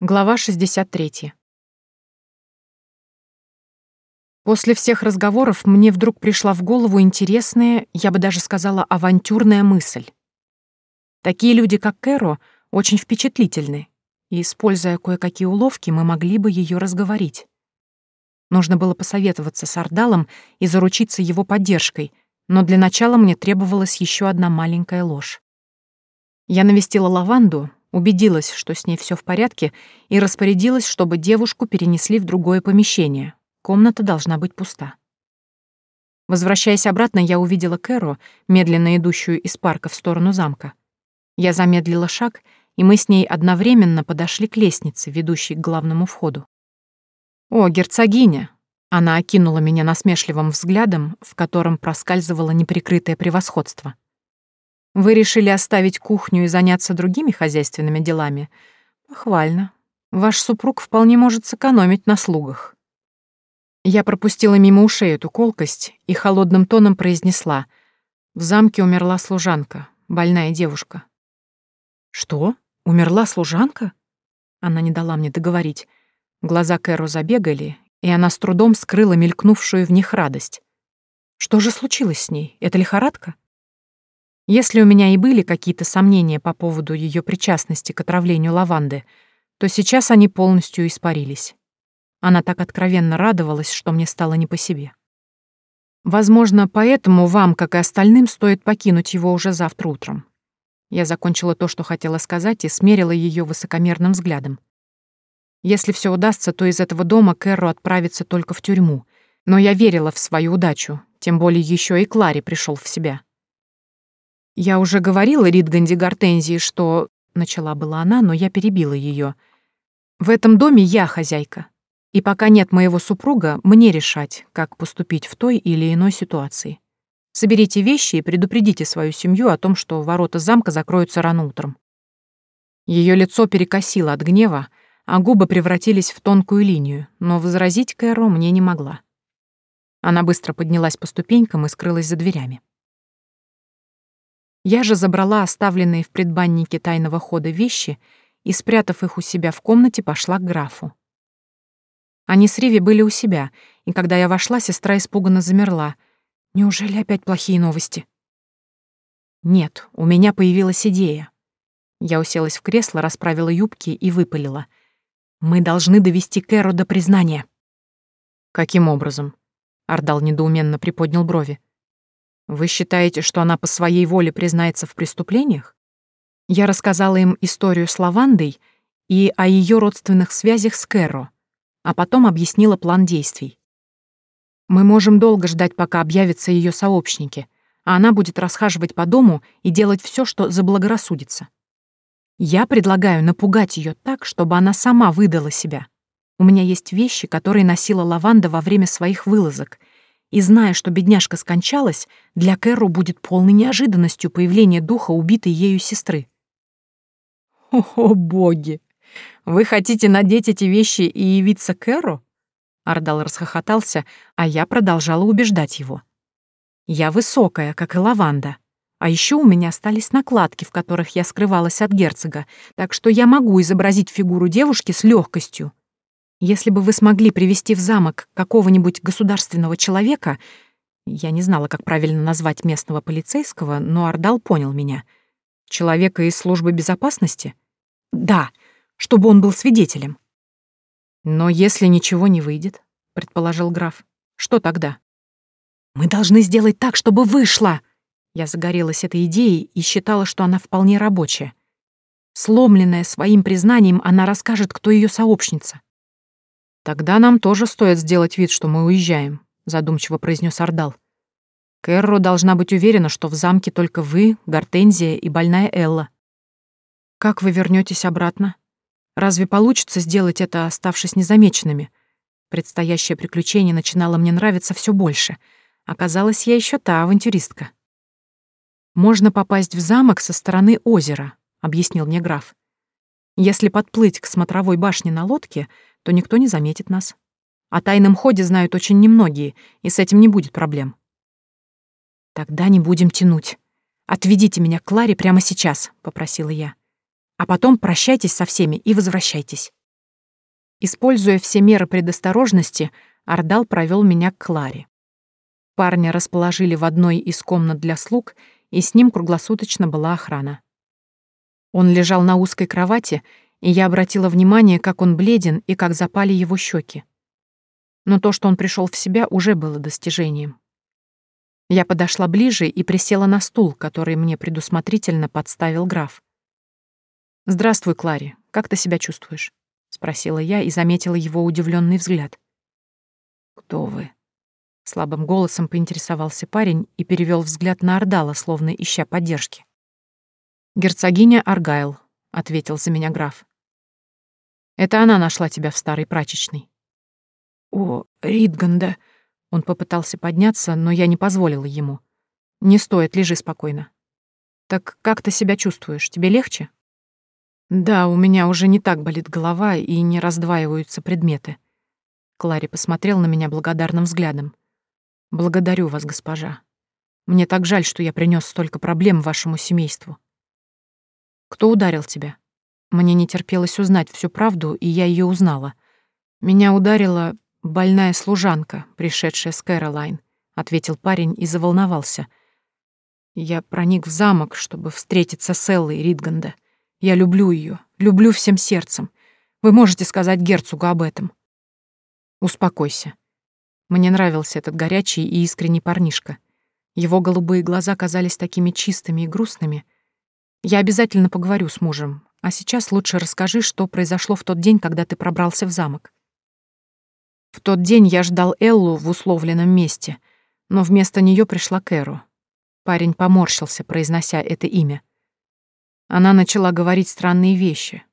Глава 63. После всех разговоров мне вдруг пришла в голову интересная, я бы даже сказала, авантюрная мысль. Такие люди, как Кэро, очень впечатлительны, и, используя кое-какие уловки, мы могли бы ее разговорить. Нужно было посоветоваться с Ардалом и заручиться его поддержкой, но для начала мне требовалась еще одна маленькая ложь. Я навестила Лаванду, убедилась, что с ней все в порядке, и распорядилась, чтобы девушку перенесли в другое помещение. Комната должна быть пуста. Возвращаясь обратно, я увидела Кэру, медленно идущую из парка в сторону замка. Я замедлила шаг, и мы с ней одновременно подошли к лестнице, ведущей к главному входу. «О, герцогиня!» Она окинула меня насмешливым взглядом, в котором проскальзывало неприкрытое превосходство. Вы решили оставить кухню и заняться другими хозяйственными делами? Похвально. Ваш супруг вполне может сэкономить на слугах. Я пропустила мимо ушей эту колкость и холодным тоном произнесла. В замке умерла служанка, больная девушка. Что? Умерла служанка? Она не дала мне договорить. Глаза Кэру забегали, и она с трудом скрыла мелькнувшую в них радость. Что же случилось с ней? Это лихорадка? Если у меня и были какие-то сомнения по поводу ее причастности к отравлению лаванды, то сейчас они полностью испарились. Она так откровенно радовалась, что мне стало не по себе. Возможно, поэтому вам, как и остальным, стоит покинуть его уже завтра утром. Я закончила то, что хотела сказать, и смерила ее высокомерным взглядом. Если все удастся, то из этого дома Кэрру отправится только в тюрьму. Но я верила в свою удачу, тем более еще и Клари пришел в себя. «Я уже говорила Ридганди Гортензии, что...» — начала была она, но я перебила ее. «В этом доме я хозяйка, и пока нет моего супруга, мне решать, как поступить в той или иной ситуации. Соберите вещи и предупредите свою семью о том, что ворота замка закроются рано утром». Ее лицо перекосило от гнева, а губы превратились в тонкую линию, но возразить Кэро мне не могла. Она быстро поднялась по ступенькам и скрылась за дверями. Я же забрала оставленные в предбаннике тайного хода вещи и, спрятав их у себя в комнате, пошла к графу. Они с Риви были у себя, и когда я вошла, сестра испуганно замерла. Неужели опять плохие новости? Нет, у меня появилась идея. Я уселась в кресло, расправила юбки и выпалила. Мы должны довести Кэру до признания. Каким образом? Ардал недоуменно приподнял брови. Вы считаете, что она по своей воле признается в преступлениях? Я рассказала им историю с Лавандой и о ее родственных связях с Кэро, а потом объяснила план действий. Мы можем долго ждать, пока объявятся ее сообщники, а она будет расхаживать по дому и делать все, что заблагорассудится. Я предлагаю напугать ее так, чтобы она сама выдала себя. У меня есть вещи, которые носила Лаванда во время своих вылазок, и зная, что бедняжка скончалась, для Кэру будет полной неожиданностью появление духа убитой ею сестры. «О, боги! Вы хотите надеть эти вещи и явиться Кэру?» Ардал расхохотался, а я продолжала убеждать его. «Я высокая, как и лаванда. А еще у меня остались накладки, в которых я скрывалась от герцога, так что я могу изобразить фигуру девушки с легкостью. Если бы вы смогли привести в замок какого-нибудь государственного человека, я не знала, как правильно назвать местного полицейского, но Ардал понял меня. Человека из службы безопасности? Да, чтобы он был свидетелем. Но если ничего не выйдет, предположил граф, что тогда? Мы должны сделать так, чтобы вышло. Я загорелась этой идеей и считала, что она вполне рабочая. Сломленная своим признанием, она расскажет, кто ее сообщница. «Тогда нам тоже стоит сделать вид, что мы уезжаем», — задумчиво произнес Ардал. «Кэрро должна быть уверена, что в замке только вы, Гортензия и больная Элла». «Как вы вернетесь обратно? Разве получится сделать это, оставшись незамеченными?» Предстоящее приключение начинало мне нравиться все больше. Оказалось, я еще та авантюристка. «Можно попасть в замок со стороны озера», — объяснил мне граф. «Если подплыть к смотровой башне на лодке, то никто не заметит нас. О тайном ходе знают очень немногие, и с этим не будет проблем. Тогда не будем тянуть. Отведите меня к Кларе прямо сейчас, попросила я. А потом прощайтесь со всеми и возвращайтесь. Используя все меры предосторожности, Ардал провел меня к Кларе. Парня расположили в одной из комнат для слуг, и с ним круглосуточно была охрана. Он лежал на узкой кровати, и я обратила внимание, как он бледен и как запали его щеки. Но то, что он пришел в себя, уже было достижением. Я подошла ближе и присела на стул, который мне предусмотрительно подставил граф. «Здравствуй, Клари. Как ты себя чувствуешь?» — спросила я и заметила его удивленный взгляд. «Кто вы?» Слабым голосом поинтересовался парень и перевел взгляд на Ордала, словно ища поддержки. «Герцогиня Аргайл», — ответил за меня граф. «Это она нашла тебя в старой прачечной». «О, Ридганда!» Он попытался подняться, но я не позволила ему. «Не стоит, лежи спокойно». «Так как ты себя чувствуешь? Тебе легче?» «Да, у меня уже не так болит голова и не раздваиваются предметы». Клари посмотрел на меня благодарным взглядом. Благодарю вас, госпожа. Мне так жаль, что я принес столько проблем вашему семейству. Кто ударил тебя? Мне не терпелось узнать всю правду, и я ее узнала. Меня ударила больная служанка, пришедшая с Кэролайн, ответил парень и заволновался. Я проник в замок, чтобы встретиться с Эллой Ридганда. Я люблю ее, люблю всем сердцем. Вы можете сказать герцогу об этом. Успокойся. Мне нравился этот горячий и искренний парнишка. Его голубые глаза казались такими чистыми и грустными. Я обязательно поговорю с мужем, а сейчас лучше расскажи, что произошло в тот день, когда ты пробрался в замок. В тот день я ждал Эллу в условленном месте, но вместо нее пришла Кэру. Парень поморщился, произнося это имя. Она начала говорить странные вещи,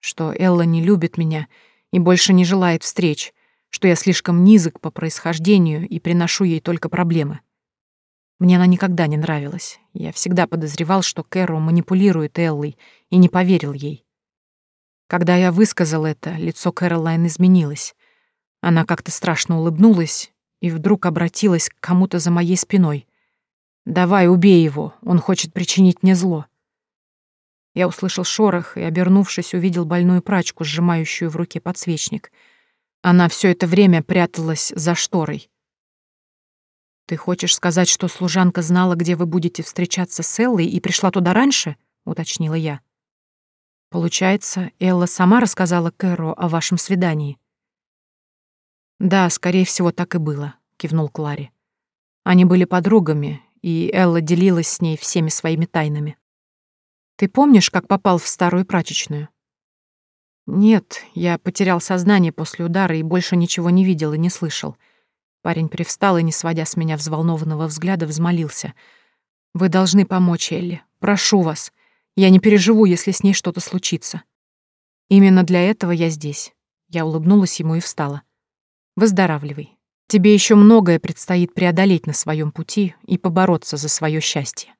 что Элла не любит меня и больше не желает встреч, что я слишком низок по происхождению и приношу ей только проблемы. Мне она никогда не нравилась. Я всегда подозревал, что Кэрол манипулирует Эллой, и не поверил ей. Когда я высказал это, лицо Кэролайн изменилось. Она как-то страшно улыбнулась и вдруг обратилась к кому-то за моей спиной. «Давай, убей его, он хочет причинить мне зло». Я услышал шорох и, обернувшись, увидел больную прачку, сжимающую в руке подсвечник — она все это время пряталась за шторой. «Ты хочешь сказать, что служанка знала, где вы будете встречаться с Эллой и пришла туда раньше?» — уточнила я. «Получается, Элла сама рассказала Кэру о вашем свидании?» «Да, скорее всего, так и было», — кивнул Клари. «Они были подругами, и Элла делилась с ней всеми своими тайнами. Ты помнишь, как попал в старую прачечную?» «Нет, я потерял сознание после удара и больше ничего не видел и не слышал». Парень привстал и, не сводя с меня взволнованного взгляда, взмолился. «Вы должны помочь Элли. Прошу вас. Я не переживу, если с ней что-то случится. Именно для этого я здесь». Я улыбнулась ему и встала. «Выздоравливай. Тебе еще многое предстоит преодолеть на своем пути и побороться за свое счастье».